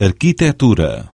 arquitetura.